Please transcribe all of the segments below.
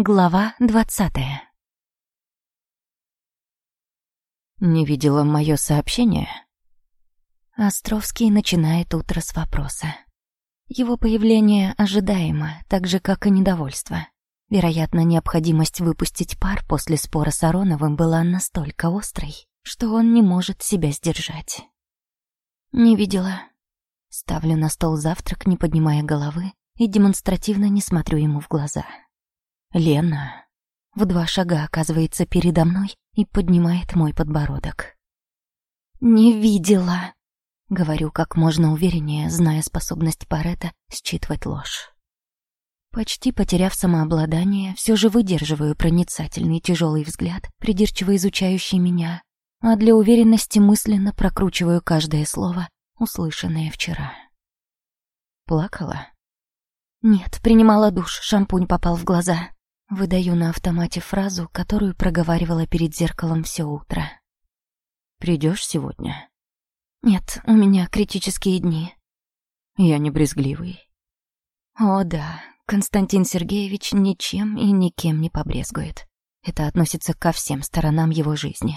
Глава двадцатая. Не видела мое сообщение? Островский начинает утро с вопроса. Его появление ожидаемо, так же, как и недовольство. Вероятно, необходимость выпустить пар после спора с Ароновым была настолько острой, что он не может себя сдержать. Не видела. Ставлю на стол завтрак, не поднимая головы, и демонстративно не смотрю ему в глаза. Лена в два шага оказывается передо мной и поднимает мой подбородок. «Не видела», — говорю как можно увереннее, зная способность Парета считывать ложь. Почти потеряв самообладание, все же выдерживаю проницательный тяжелый взгляд, придирчиво изучающий меня, а для уверенности мысленно прокручиваю каждое слово, услышанное вчера. Плакала? Нет, принимала душ, шампунь попал в глаза. Выдаю на автомате фразу, которую проговаривала перед зеркалом все утро. Придешь сегодня? Нет, у меня критические дни. Я не брезгливый. О да, Константин Сергеевич ничем и никем не побрезгует. Это относится ко всем сторонам его жизни.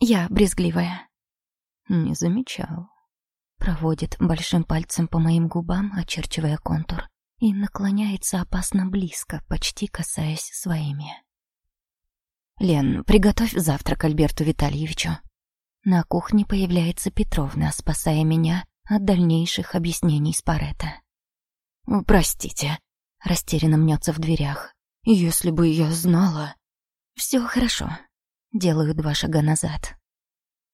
Я брезгливая. Не замечал. Проводит большим пальцем по моим губам, очерчивая контур и наклоняется опасно близко, почти касаясь своими. «Лен, приготовь завтрак Альберту Витальевичу». На кухне появляется Петровна, спасая меня от дальнейших объяснений с Парета. «Простите», — растерянно мнется в дверях. «Если бы я знала...» «Все хорошо». Делаю два шага назад.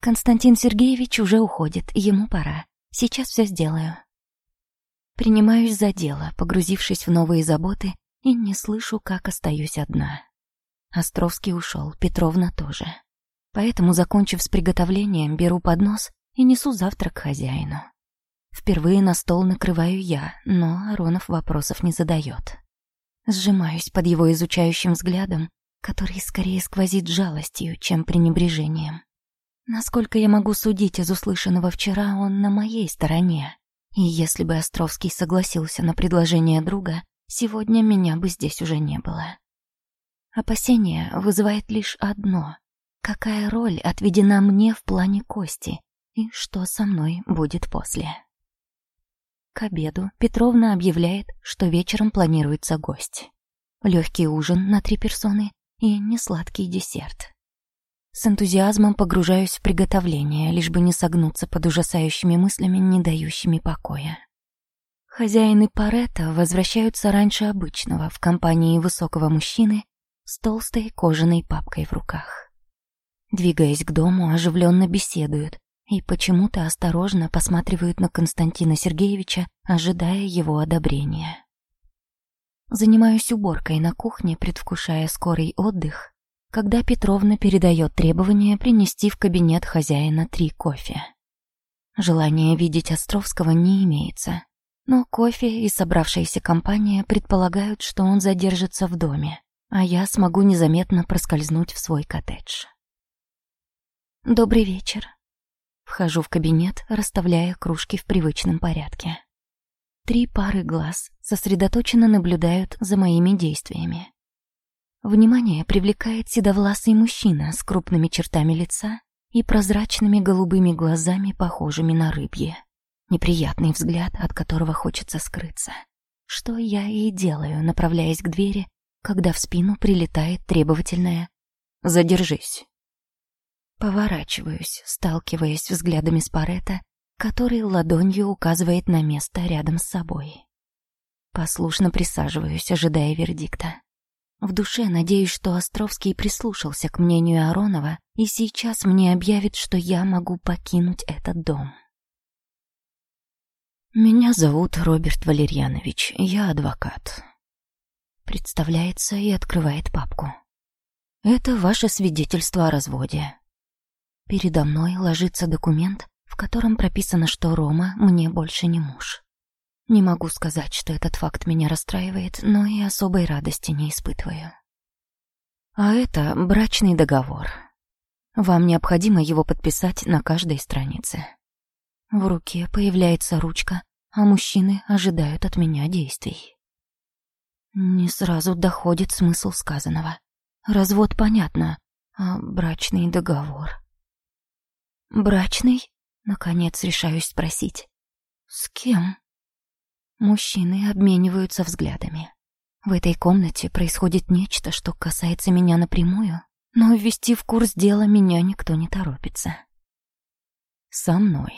Константин Сергеевич уже уходит, ему пора. Сейчас все сделаю. Принимаюсь за дело, погрузившись в новые заботы, и не слышу, как остаюсь одна. Островский ушел, Петровна тоже. Поэтому, закончив с приготовлением, беру поднос и несу завтрак хозяину. Впервые на стол накрываю я, но Аронов вопросов не задает. Сжимаюсь под его изучающим взглядом, который скорее сквозит жалостью, чем пренебрежением. Насколько я могу судить из услышанного вчера, он на моей стороне. И если бы Островский согласился на предложение друга, сегодня меня бы здесь уже не было. Опасение вызывает лишь одно. Какая роль отведена мне в плане Кости и что со мной будет после? К обеду Петровна объявляет, что вечером планируется гость. Легкий ужин на три персоны и несладкий десерт. С энтузиазмом погружаюсь в приготовление, лишь бы не согнуться под ужасающими мыслями, не дающими покоя. Хозяины Парета возвращаются раньше обычного в компании высокого мужчины с толстой кожаной папкой в руках. Двигаясь к дому, оживленно беседуют и почему-то осторожно посматривают на Константина Сергеевича, ожидая его одобрения. Занимаюсь уборкой на кухне, предвкушая скорый отдых когда Петровна передает требование принести в кабинет хозяина три кофе. Желания видеть Островского не имеется, но кофе и собравшаяся компания предполагают, что он задержится в доме, а я смогу незаметно проскользнуть в свой коттедж. «Добрый вечер». Вхожу в кабинет, расставляя кружки в привычном порядке. Три пары глаз сосредоточенно наблюдают за моими действиями. Внимание привлекает седовласый мужчина с крупными чертами лица и прозрачными голубыми глазами, похожими на рыбье. Неприятный взгляд, от которого хочется скрыться. Что я и делаю, направляясь к двери, когда в спину прилетает требовательное «Задержись». Поворачиваюсь, сталкиваясь взглядами с Парета, который ладонью указывает на место рядом с собой. Послушно присаживаюсь, ожидая вердикта. В душе надеюсь, что Островский прислушался к мнению Аронова и сейчас мне объявит, что я могу покинуть этот дом. «Меня зовут Роберт Валерьянович, я адвокат». Представляется и открывает папку. «Это ваше свидетельство о разводе». Передо мной ложится документ, в котором прописано, что Рома мне больше не муж. Не могу сказать, что этот факт меня расстраивает, но и особой радости не испытываю. А это брачный договор. Вам необходимо его подписать на каждой странице. В руке появляется ручка, а мужчины ожидают от меня действий. Не сразу доходит смысл сказанного. Развод понятно, а брачный договор... «Брачный?» — наконец решаюсь спросить. «С кем?» Мужчины обмениваются взглядами. В этой комнате происходит нечто, что касается меня напрямую, но ввести в курс дела меня никто не торопится. «Со мной»,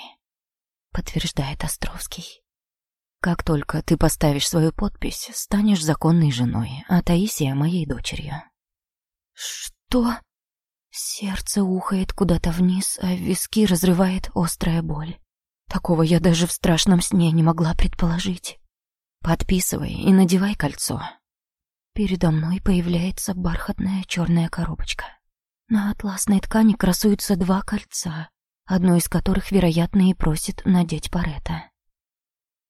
— подтверждает Островский. «Как только ты поставишь свою подпись, станешь законной женой, а Таисия — моей дочерью». «Что?» Сердце ухает куда-то вниз, а виски разрывает острая боль. Такого я даже в страшном сне не могла предположить. Подписывай и надевай кольцо. Передо мной появляется бархатная черная коробочка. На атласной ткани красуются два кольца, одно из которых, вероятно, и просит надеть Парета.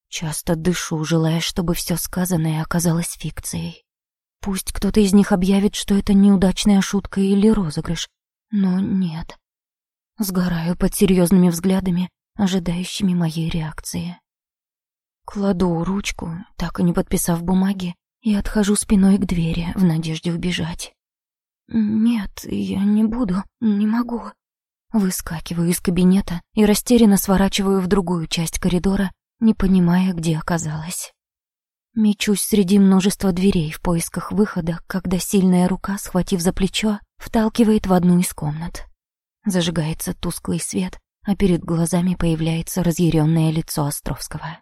Часто дышу, желая, чтобы все сказанное оказалось фикцией. Пусть кто-то из них объявит, что это неудачная шутка или розыгрыш, но нет. Сгораю под серьезными взглядами, ожидающими моей реакции. Кладу ручку, так и не подписав бумаги, и отхожу спиной к двери в надежде убежать. «Нет, я не буду, не могу». Выскакиваю из кабинета и растерянно сворачиваю в другую часть коридора, не понимая, где оказалась. Мечусь среди множества дверей в поисках выхода, когда сильная рука, схватив за плечо, вталкивает в одну из комнат. Зажигается тусклый свет, а перед глазами появляется разъяренное лицо Островского.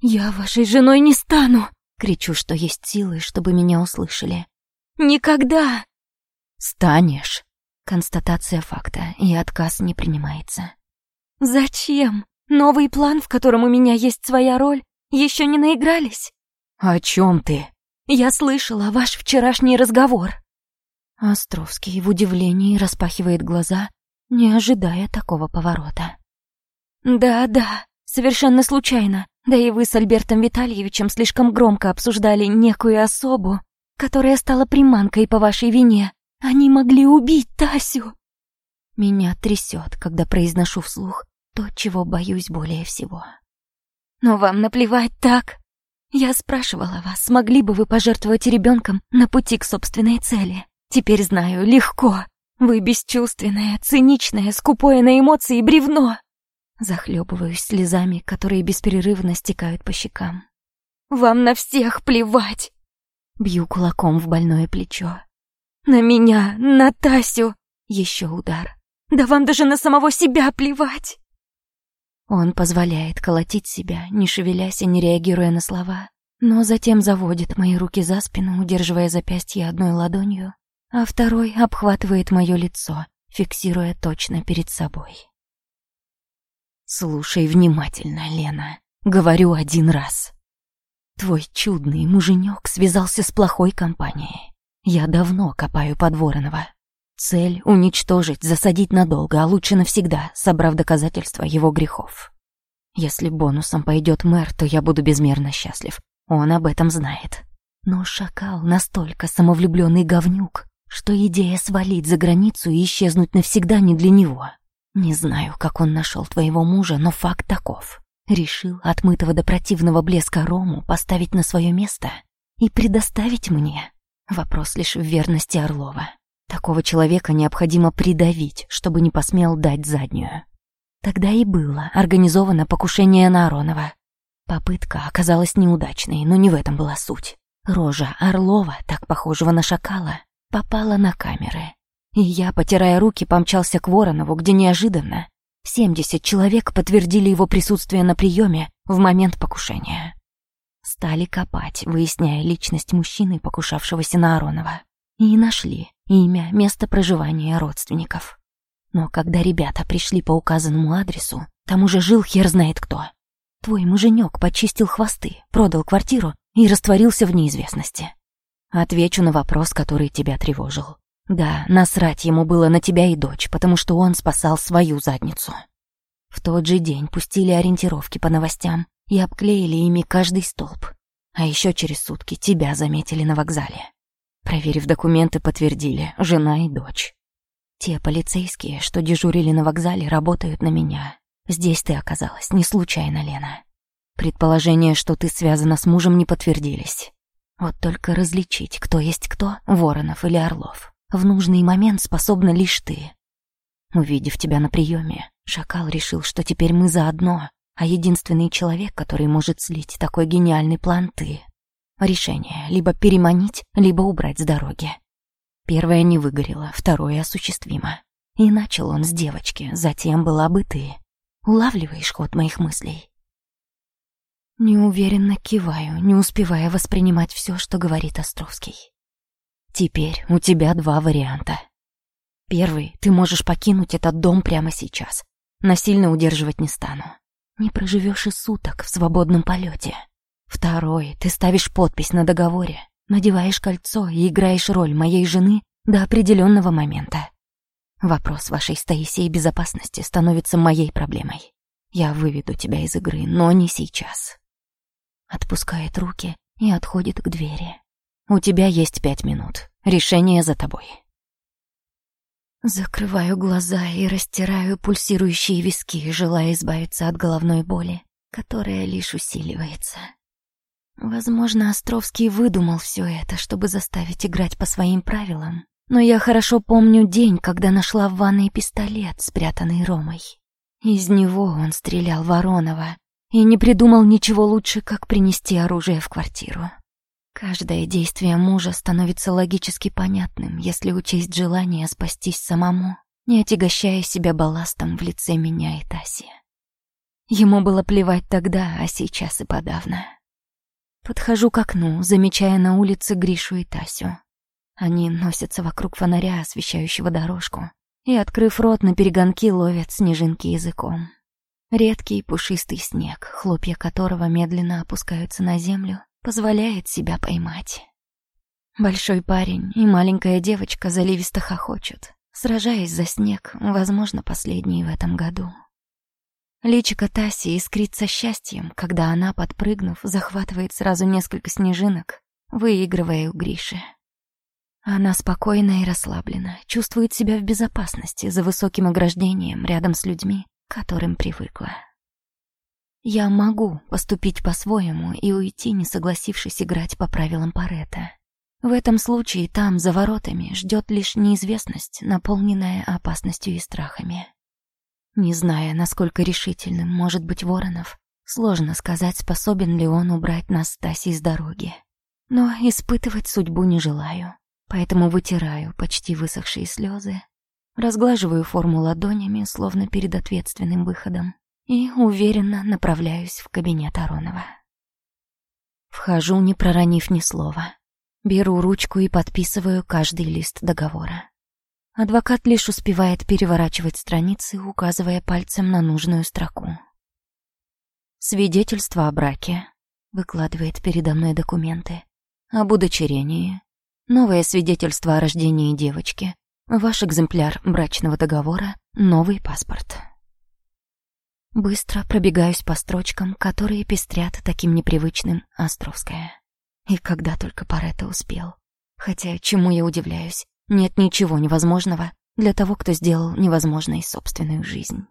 «Я вашей женой не стану!» — кричу, что есть силы, чтобы меня услышали. «Никогда!» «Станешь!» — констатация факта, и отказ не принимается. «Зачем? Новый план, в котором у меня есть своя роль, еще не наигрались?» «О чем ты?» «Я слышала ваш вчерашний разговор». Островский в удивлении распахивает глаза, не ожидая такого поворота. «Да-да, совершенно случайно. Да и вы с Альбертом Витальевичем слишком громко обсуждали некую особу, которая стала приманкой по вашей вине. Они могли убить Тасю!» Меня трясет, когда произношу вслух то, чего боюсь более всего. «Но вам наплевать так!» Я спрашивала вас, смогли бы вы пожертвовать ребенком на пути к собственной цели. Теперь знаю, легко. Вы бесчувственное, циничное, скупое на эмоции бревно. Захлебываюсь слезами, которые бесперерывно стекают по щекам. Вам на всех плевать. Бью кулаком в больное плечо. На меня, на Тасю. Еще удар. Да вам даже на самого себя плевать. Он позволяет колотить себя, не шевелясь и не реагируя на слова, но затем заводит мои руки за спину, удерживая запястье одной ладонью, а второй обхватывает мое лицо, фиксируя точно перед собой. «Слушай внимательно, Лена. Говорю один раз. Твой чудный муженек связался с плохой компанией. Я давно копаю под Воронова. Цель — уничтожить, засадить надолго, а лучше навсегда, собрав доказательства его грехов. Если бонусом пойдет мэр, то я буду безмерно счастлив. Он об этом знает. Но шакал настолько самовлюбленный говнюк, что идея свалить за границу и исчезнуть навсегда не для него. Не знаю, как он нашел твоего мужа, но факт таков. Решил отмытого до противного блеска Рому поставить на свое место и предоставить мне. Вопрос лишь в верности Орлова. Такого человека необходимо придавить, чтобы не посмел дать заднюю. Тогда и было организовано покушение на Аронова. Попытка оказалась неудачной, но не в этом была суть. Рожа Орлова, так похожего на шакала, попала на камеры. И я, потирая руки, помчался к Воронову, где неожиданно 70 человек подтвердили его присутствие на приеме в момент покушения. Стали копать, выясняя личность мужчины, покушавшегося на Аронова. И нашли имя, место проживания родственников. Но когда ребята пришли по указанному адресу, там уже жил хер знает кто. Твой муженек почистил хвосты, продал квартиру и растворился в неизвестности. Отвечу на вопрос, который тебя тревожил. Да, насрать ему было на тебя и дочь, потому что он спасал свою задницу. В тот же день пустили ориентировки по новостям и обклеили ими каждый столб. А еще через сутки тебя заметили на вокзале. Проверив документы, подтвердили жена и дочь. Те полицейские, что дежурили на вокзале, работают на меня. Здесь ты оказалась не случайно, Лена. Предположения, что ты связана с мужем, не подтвердились. Вот только различить, кто есть кто, Воронов или Орлов, в нужный момент способна лишь ты. Увидев тебя на приеме, Шакал решил, что теперь мы заодно, а единственный человек, который может слить такой гениальный план, ты. Решение — либо переманить, либо убрать с дороги. Первое не выгорело, второе осуществимо. И начал он с девочки, затем была бы ты. Улавливаешь ход моих мыслей? Неуверенно киваю, не успевая воспринимать все, что говорит Островский. Теперь у тебя два варианта. Первый, ты можешь покинуть этот дом прямо сейчас. Насильно удерживать не стану. Не проживешь и суток в свободном полете. Второй, ты ставишь подпись на договоре, надеваешь кольцо и играешь роль моей жены до определенного момента. Вопрос вашей с Таисией безопасности становится моей проблемой. Я выведу тебя из игры, но не сейчас отпускает руки и отходит к двери. «У тебя есть пять минут. Решение за тобой». Закрываю глаза и растираю пульсирующие виски, желая избавиться от головной боли, которая лишь усиливается. Возможно, Островский выдумал все это, чтобы заставить играть по своим правилам. Но я хорошо помню день, когда нашла в ванной пистолет, спрятанный Ромой. Из него он стрелял Воронова, и не придумал ничего лучше, как принести оружие в квартиру. Каждое действие мужа становится логически понятным, если учесть желание спастись самому, не отягощая себя балластом в лице меня и Таси. Ему было плевать тогда, а сейчас и подавно. Подхожу к окну, замечая на улице Гришу и Тасю. Они носятся вокруг фонаря, освещающего дорожку, и, открыв рот, на перегонки ловят снежинки языком. Редкий пушистый снег, хлопья которого медленно опускаются на землю, позволяет себя поймать. Большой парень и маленькая девочка заливисто хохочут, сражаясь за снег, возможно, последний в этом году. Личико Таси искрится счастьем, когда она, подпрыгнув, захватывает сразу несколько снежинок, выигрывая у Гриши. Она спокойна и расслаблена, чувствует себя в безопасности за высоким ограждением рядом с людьми, которым привыкла. Я могу поступить по-своему и уйти, не согласившись играть по правилам Паретта. В этом случае там, за воротами, ждет лишь неизвестность, наполненная опасностью и страхами. Не зная, насколько решительным может быть Воронов, сложно сказать, способен ли он убрать нас с Тасей с дороги. Но испытывать судьбу не желаю, поэтому вытираю почти высохшие слезы разглаживаю форму ладонями, словно перед ответственным выходом, и уверенно направляюсь в кабинет Аронова. Вхожу, не проронив ни слова. Беру ручку и подписываю каждый лист договора. Адвокат лишь успевает переворачивать страницы, указывая пальцем на нужную строку. «Свидетельство о браке», — выкладывает передо мной документы, «об удочерении», «новое свидетельство о рождении девочки», Ваш экземпляр брачного договора, новый паспорт. Быстро пробегаюсь по строчкам, которые пестрят таким непривычным Островская. И когда только Паретто успел. Хотя, чему я удивляюсь, нет ничего невозможного для того, кто сделал невозможной собственную жизнь.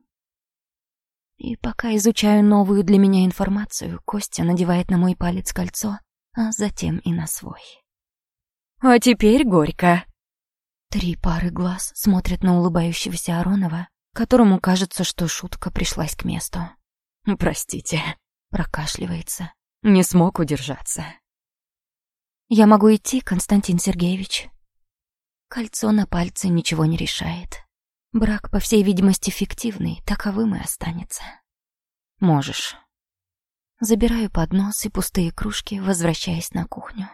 И пока изучаю новую для меня информацию, Костя надевает на мой палец кольцо, а затем и на свой. «А теперь горько», Три пары глаз смотрят на улыбающегося Аронова, которому кажется, что шутка пришлась к месту. «Простите», — прокашливается. «Не смог удержаться». «Я могу идти, Константин Сергеевич?» Кольцо на пальце ничего не решает. Брак, по всей видимости, фиктивный, таковым и останется. «Можешь». Забираю поднос и пустые кружки, возвращаясь на кухню.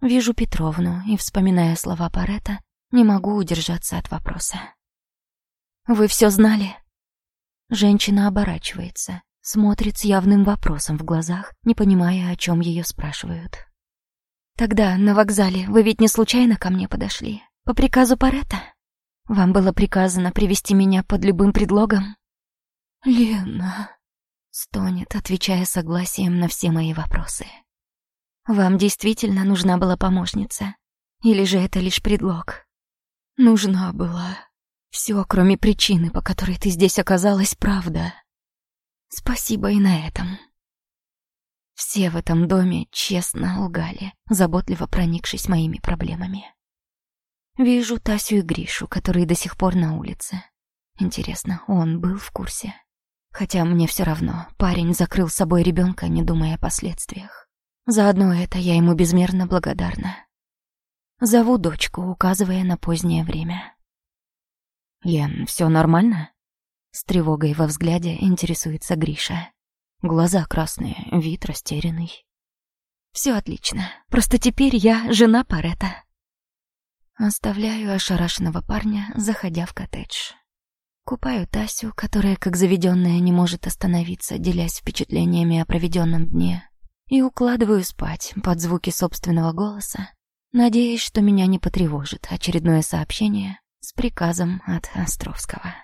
Вижу Петровну и, вспоминая слова Парета, не могу удержаться от вопроса. «Вы все знали?» Женщина оборачивается, смотрит с явным вопросом в глазах, не понимая, о чем ее спрашивают. «Тогда на вокзале вы ведь не случайно ко мне подошли? По приказу Парета? Вам было приказано привести меня под любым предлогом?» «Лена...» — стонет, отвечая согласием на все мои вопросы. «Вам действительно нужна была помощница? Или же это лишь предлог?» Нужна была. Все, кроме причины, по которой ты здесь оказалась, правда. Спасибо и на этом. Все в этом доме честно лгали, заботливо проникшись моими проблемами. Вижу Тасю и Гришу, которые до сих пор на улице. Интересно, он был в курсе? Хотя мне все равно, парень закрыл с собой ребенка, не думая о последствиях. Заодно это я ему безмерно благодарна. Зову дочку, указывая на позднее время. «Лен, все нормально?» С тревогой во взгляде интересуется Гриша. Глаза красные, вид растерянный. Все отлично. Просто теперь я жена Парета. Оставляю ошарашенного парня, заходя в коттедж. Купаю Тасю, которая, как заведенная, не может остановиться, делясь впечатлениями о проведенном дне, и укладываю спать под звуки собственного голоса, надеясь, что меня не потревожит очередное сообщение с приказом от Островского.